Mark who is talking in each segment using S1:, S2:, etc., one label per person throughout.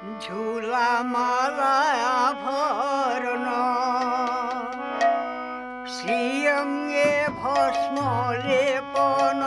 S1: ঝুলা মালা ভরণ শ্রিয়ঙ্গে ভস্ম লেপন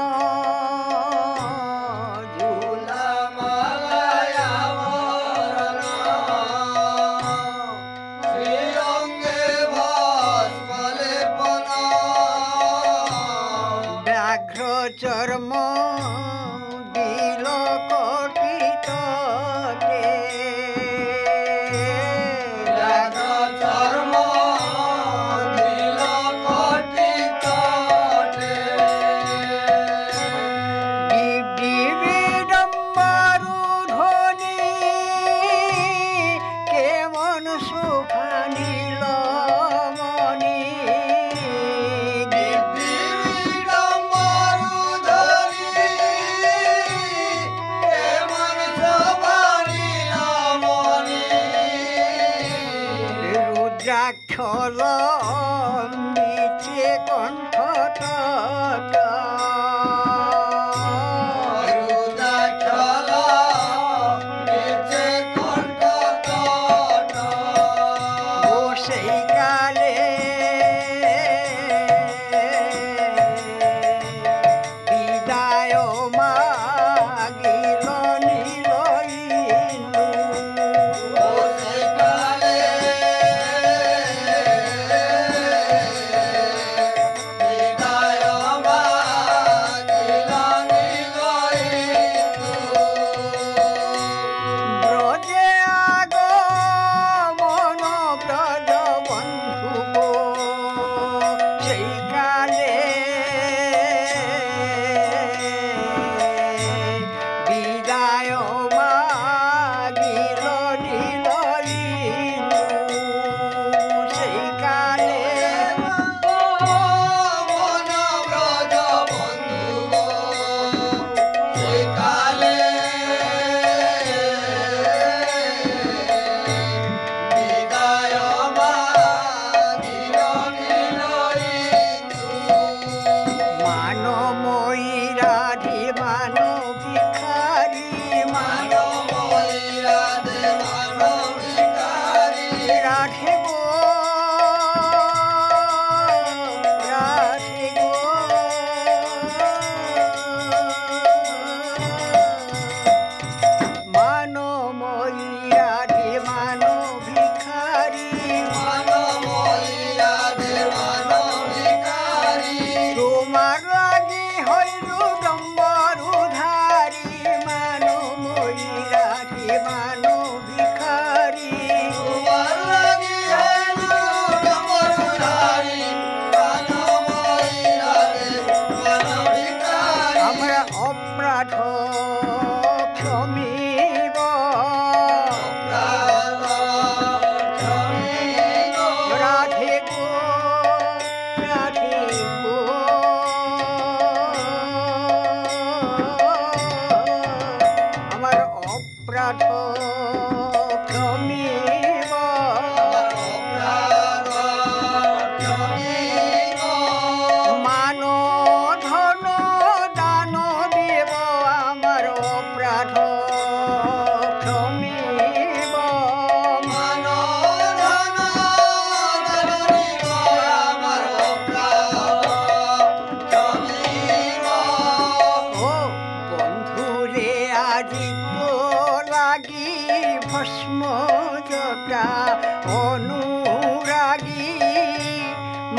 S1: জাক্ষৰ নিচে কণ্ঠ রাখবো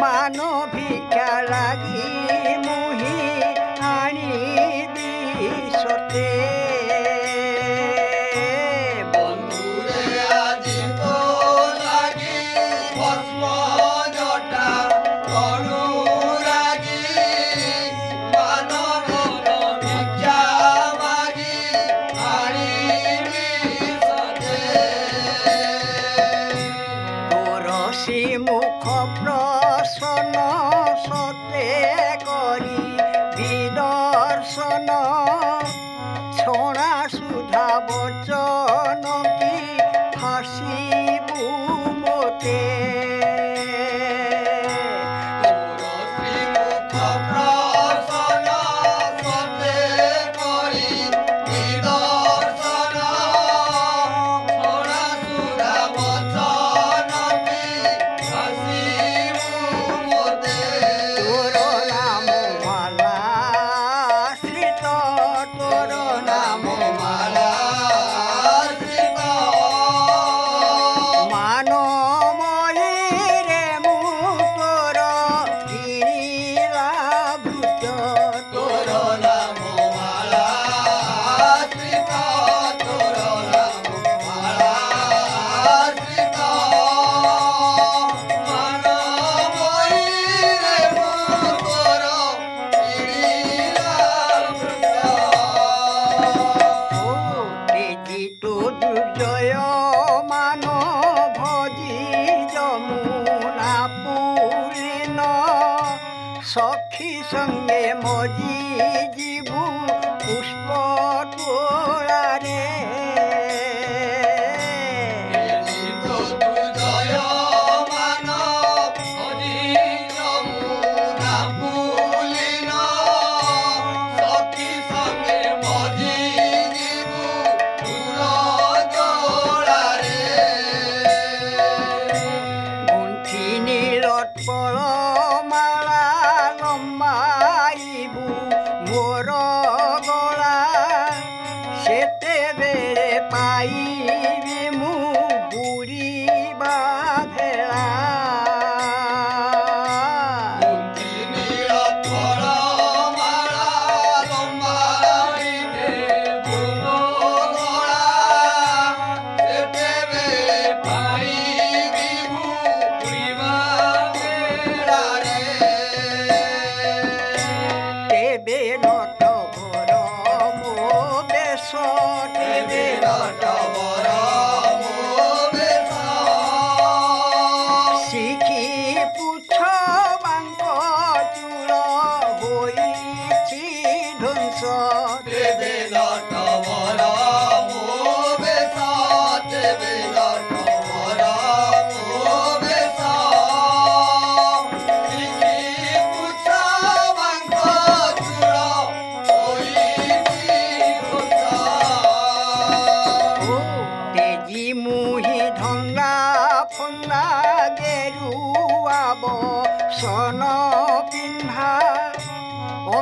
S1: मानो भी क्या लगी?
S2: গুণ্ঠি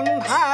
S1: con hai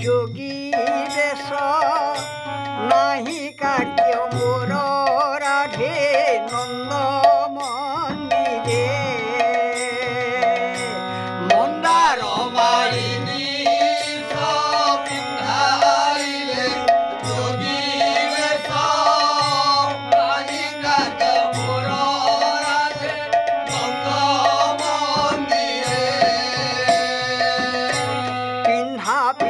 S1: যোগী বেশ নাহি কাকে মোর রাধে নন্দ মন্দিরে মন্দার
S2: মারিনী
S1: happy.